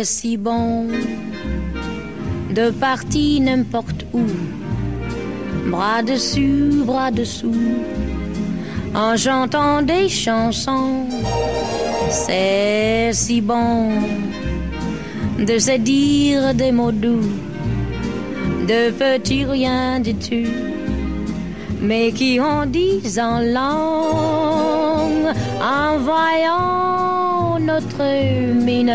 C'est si bon de partir n'importe où, bras dessus, bras dessous, en chantant des chansons. C'est si bon de se dire des mots doux, de petits rien du tout, mais qui ont dix en langue en voyant notre mine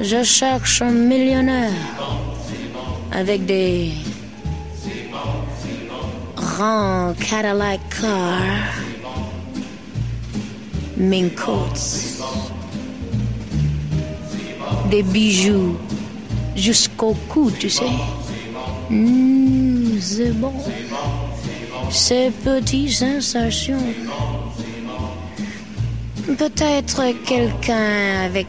Je cherche un millionnaire avec des grands Cadillac cars, mink coats des bijoux jusqu'au cou, tu sais. Mmh, c'est bon. Ces petites sensations. Peut-être quelqu'un avec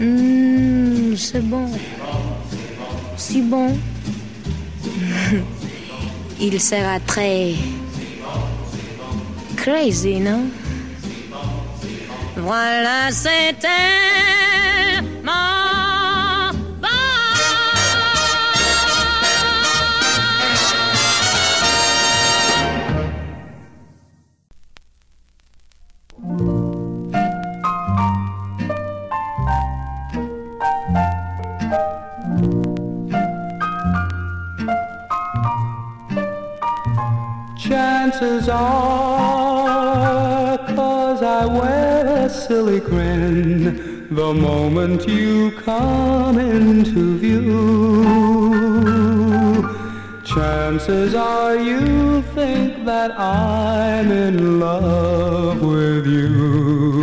Mmh, c'est bon, si bon. Il sera très crazy, non? Voilà, c'était chances are, cause I wear a silly grin the moment you come into view. Chances are you think that I'm in love with you.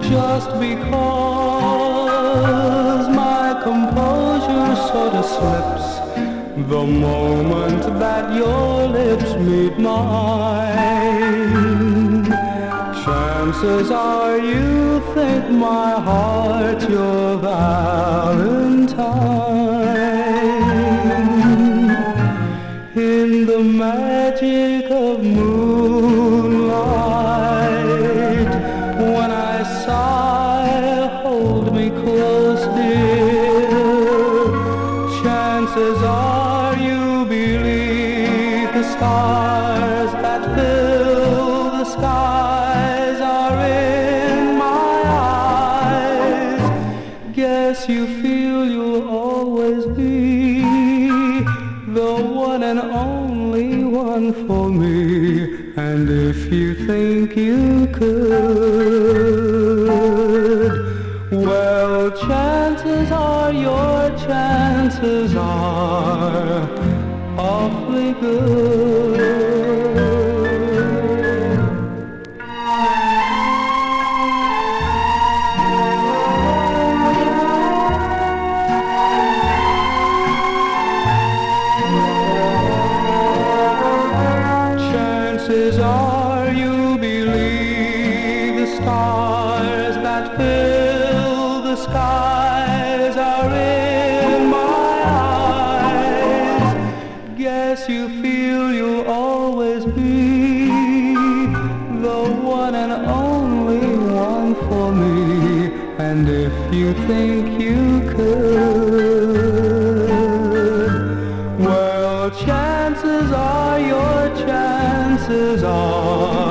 Just because my composure sort of slips the moment that your lips meet mine, chances are you think my heart's your valentine. In the magic of moonlight, chances are your chances are awfully good. Chances are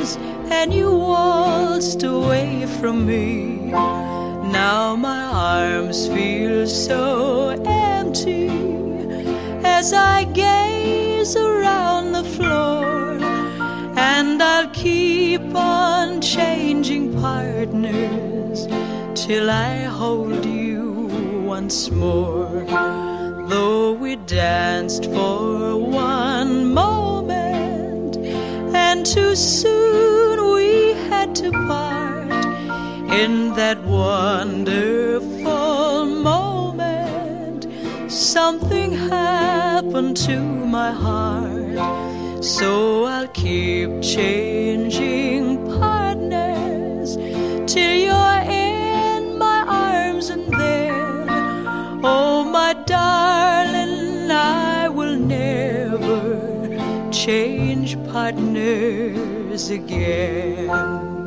partners, and you waltzed away from me. Now my arms feel so empty as I gaze around the floor and I'll keep on changing partners till I hold you once more. Though we danced for one moment, and too soon we had to part in that wonderful moment. Something happened to my heart. So I'll keep changing partners till you're change partners again.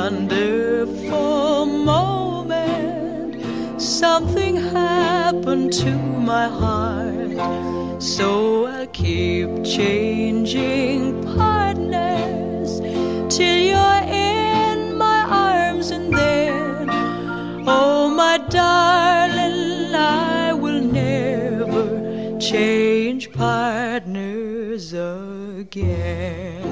Wonderful moment. Something happened to my heart, so I'll keep changing partners till you're in my arms and then. Oh, my darling, I will never change partners again.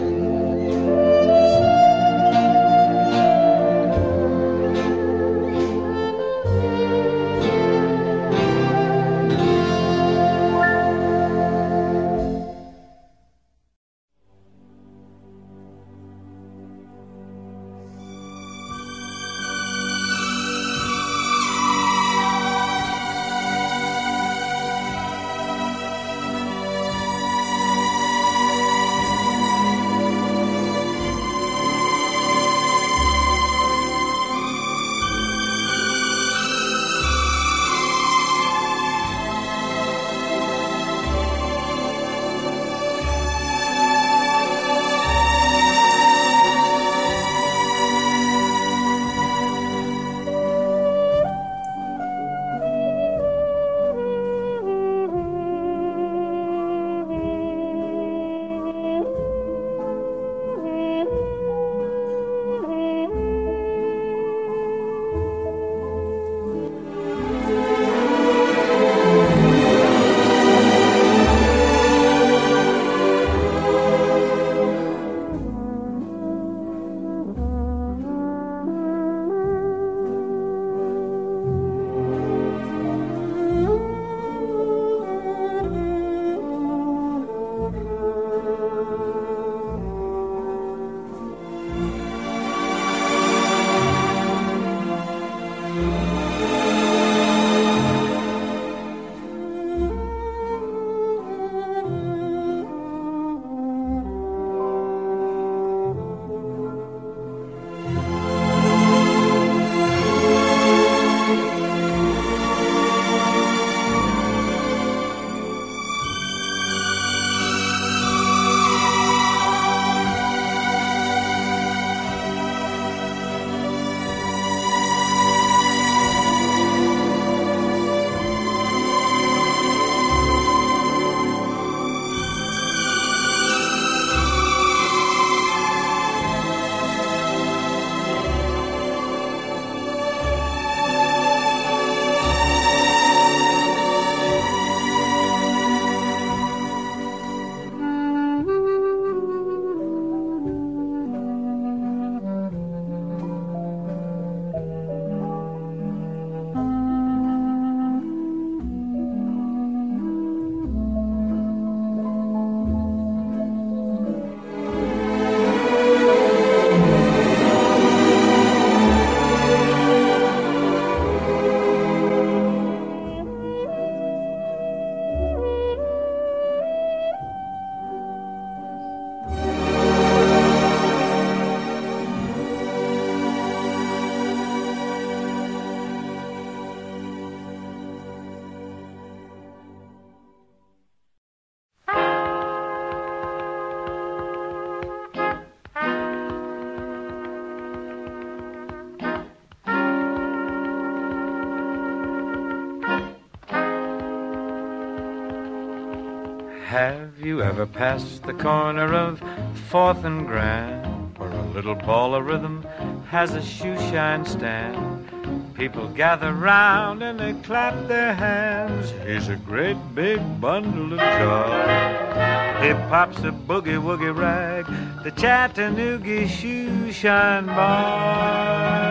Have you ever passed the corner of Fourth and Grand, where a little ball of rhythm has a shoe shine stand? People gather round and they clap their hands. He's a great big bundle of joy. He pops a boogie woogie rag, the Chattanooga shoe shine boy.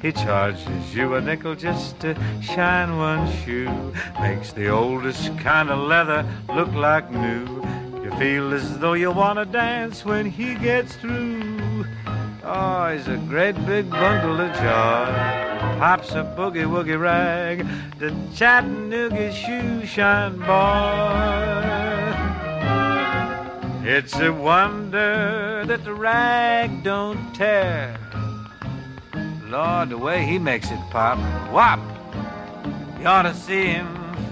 He charges you a nickel just to shine one shoe. Makes the oldest kind of leather look like new. You feel as though you want to dance when he gets through. Oh, he's a great big bundle of joy. Pops a boogie woogie rag, the Chattanooga shoe shine boy. It's a wonder that the rag don't tear. Lord, the way he makes it pop, whop! You ought to see him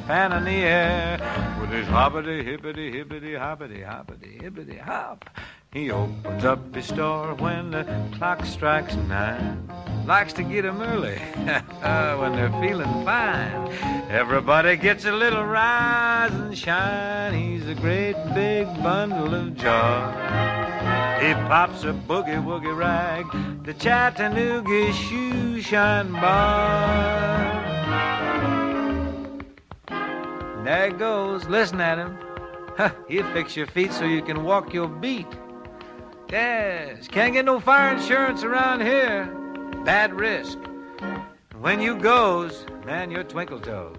fan in the air with his hoppity hippity hippity hoppity hoppity hippity hop. He opens up his store when the clock strikes nine. Likes to get 'em early uh, when they're feeling fine. Everybody gets a little rise and shine. He's a great big bundle of joy. He pops a boogie woogie rag, the Chattanooga shoe shine bar. There he goes, listen at him. He'll fix your feet so you can walk your beat. Yes, can't get no fire insurance around here. Bad risk. When you goes, man, you're twinkle toes.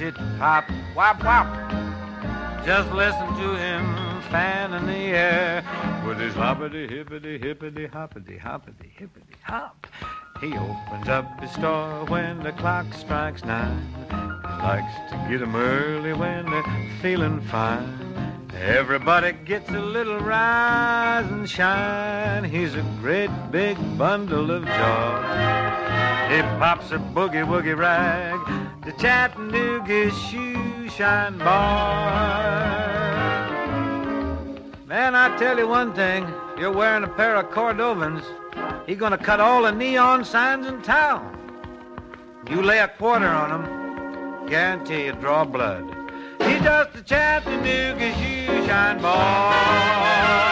It pop, wop, wop. Just listen to him fan in the air with his hoppity, hippity, hippity, hoppity, hoppity, hippity, hop. He opens up his store when the clock strikes nine. He likes to get 'em early when they're feeling fine. Everybody gets a little rise and shine. He's a great big bundle of joy. He pops a boogie woogie rag, the Chattanooga shoe shine boy. Man, I tell you one thing, you're wearing a pair of Cordovans, he's gonna cut all the neon signs in town. You lay a quarter on him, guarantee you draw blood. He's just a Chattanooga shoe shine boy.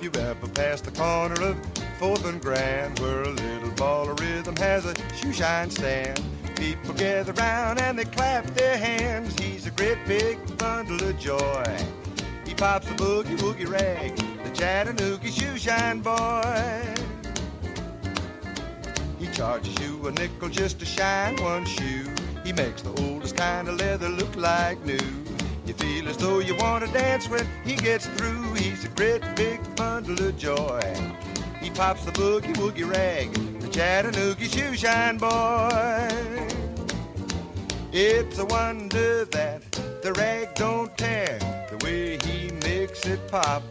Have you ever passed the corner of Fourth and Grand where a little ball of rhythm has a shoe shine stand? People gather round and they clap their hands. He's a great big bundle of joy. He pops a boogie woogie rag, the Chattanooga shoe shine boy. He charges you a nickel just to shine one shoe. He makes the oldest kind of leather look like new. You feel as though you want to dance when he gets through. He's a great big bundle of joy. He pops the boogie woogie rag, the Chattanooga shoe shine boy. It's a wonder that the rag don't tear the way he makes it pop.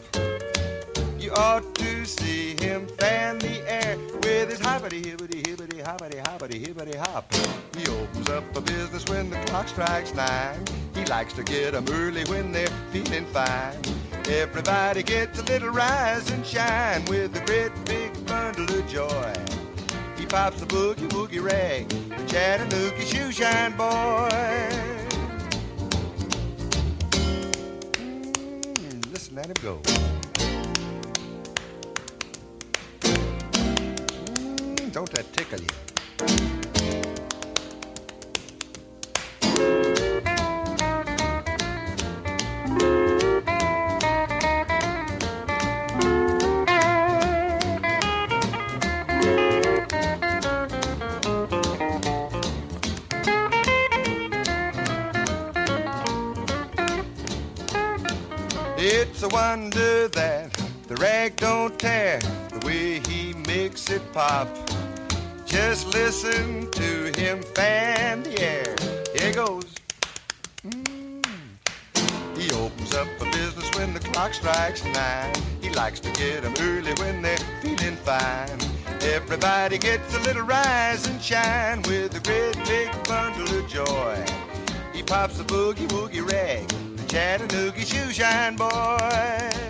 You ought to see him fan the air with his hoppity hippity hippity hoppity hoppity hippity hop. He opens up a business when the clock strikes nine. He likes to get 'em early when they're feeling fine. Everybody gets a little rise and shine with a great big bundle of joy. He pops the boogie woogie rag, the Chattanooga shoe shine boy. Mm, listen at him go. Mm, don't that tickle you? Rag don't tear the way he makes it pop. Just listen to him fan the air. Here goes. Mm. He opens up a business when the clock strikes nine. He likes to get 'em early when they're feeling fine. Everybody gets a little rise and shine with a great big bundle of joy. He pops a boogie woogie rag, the Chattanooga shoe shine boy.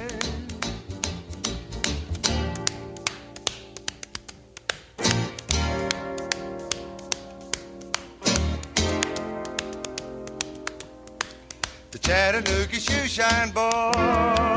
Chattanooga shoe shine boy.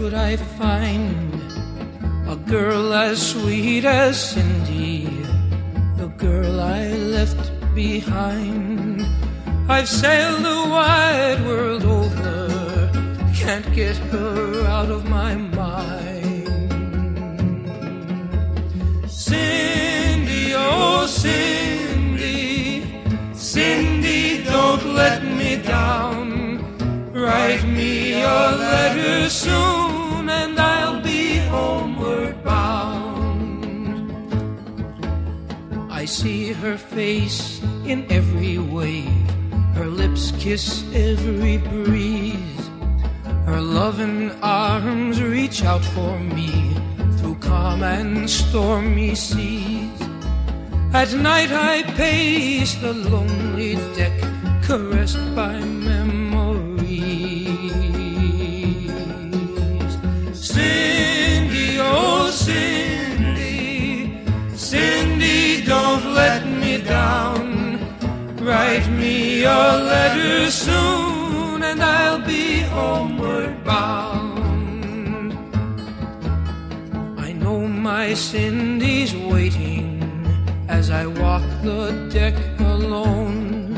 Could I find a girl as sweet as Cindy, the girl I left behind. I've sailed the wide world over, can't get her out of my mind. Cindy, oh Cindy, Cindy, don't let me down. Write me a letter soon see her face in every wave. Her lips kiss every breeze. Her loving arms reach out for me through calm and stormy seas. At night I pace the lonely deck, caressed by memories. Cindy, oh Cindy, don't let me down. Write me your letter soon, and I'll be homeward bound. I know my Cindy's waiting as I walk the deck alone.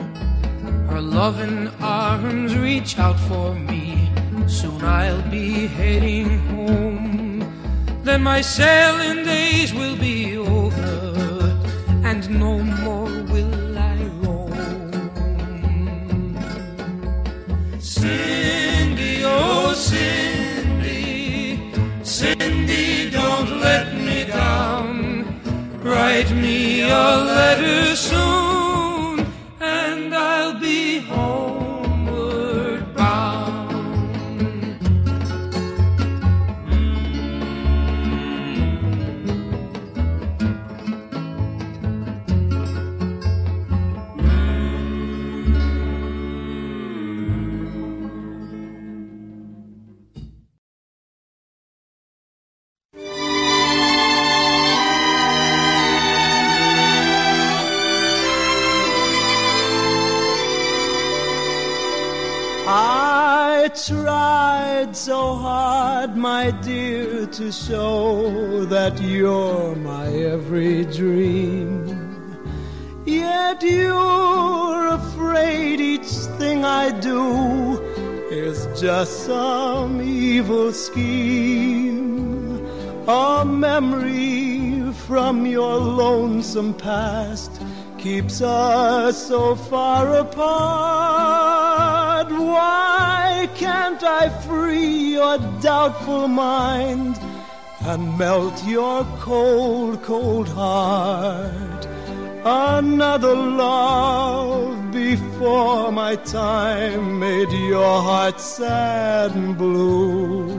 Her loving arms reach out for me. Soon I'll be heading home. Then my sailing days will be over, and no more will I roam. Cindy, oh Cindy, Cindy, don't let me down. Write me a letter soon, some evil scheme. A memory from your lonesome past keeps us so far apart. Why can't I free your doubtful mind and melt your cold, cold heart? Another love before my time made your heart sad and blue.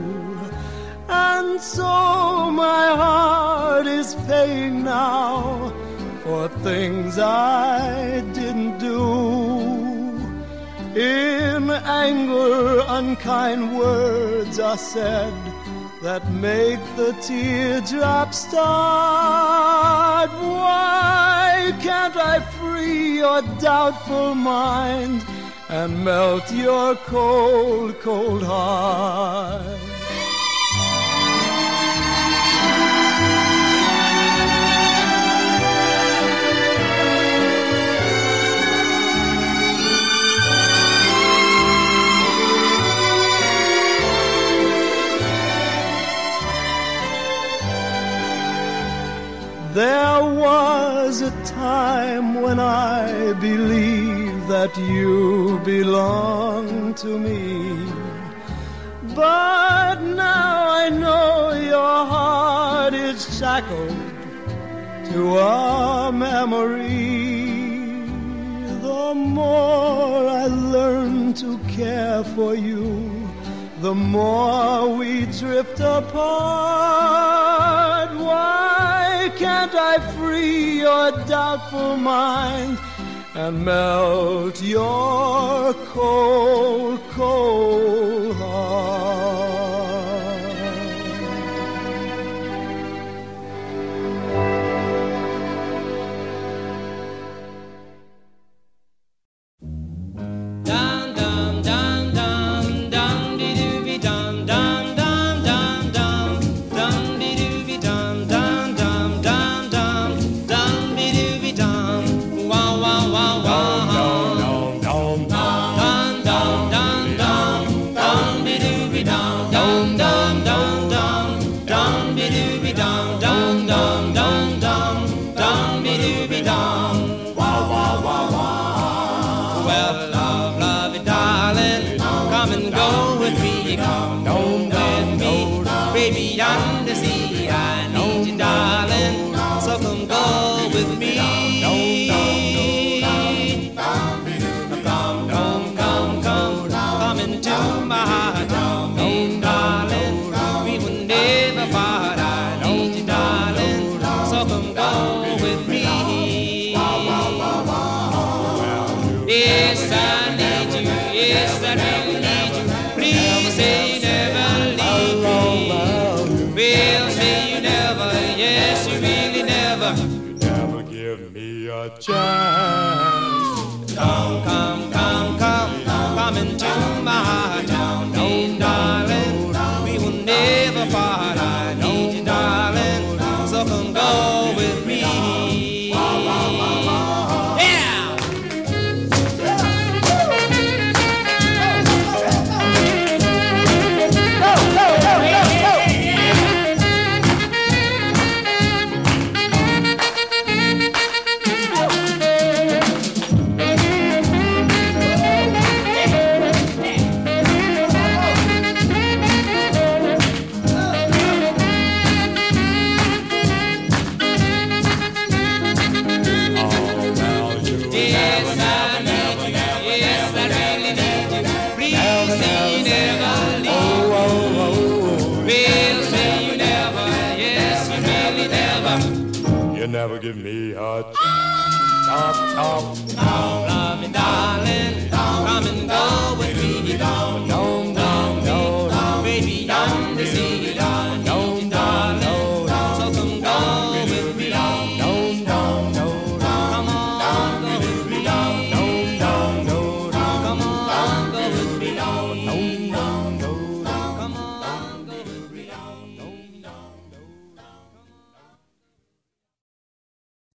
And so my heart is paying now for things I didn't do. In anger, unkind words are said that make the teardrops start. Why can't I free your doubtful mind and melt your cold, cold heart? A time when I believed that you belonged to me. But now I know your heart is shackled to a memory. The more I learn to care for you, the more we drift apart. Why can't I free your doubtful mind and melt your cold, cold heart? Chop,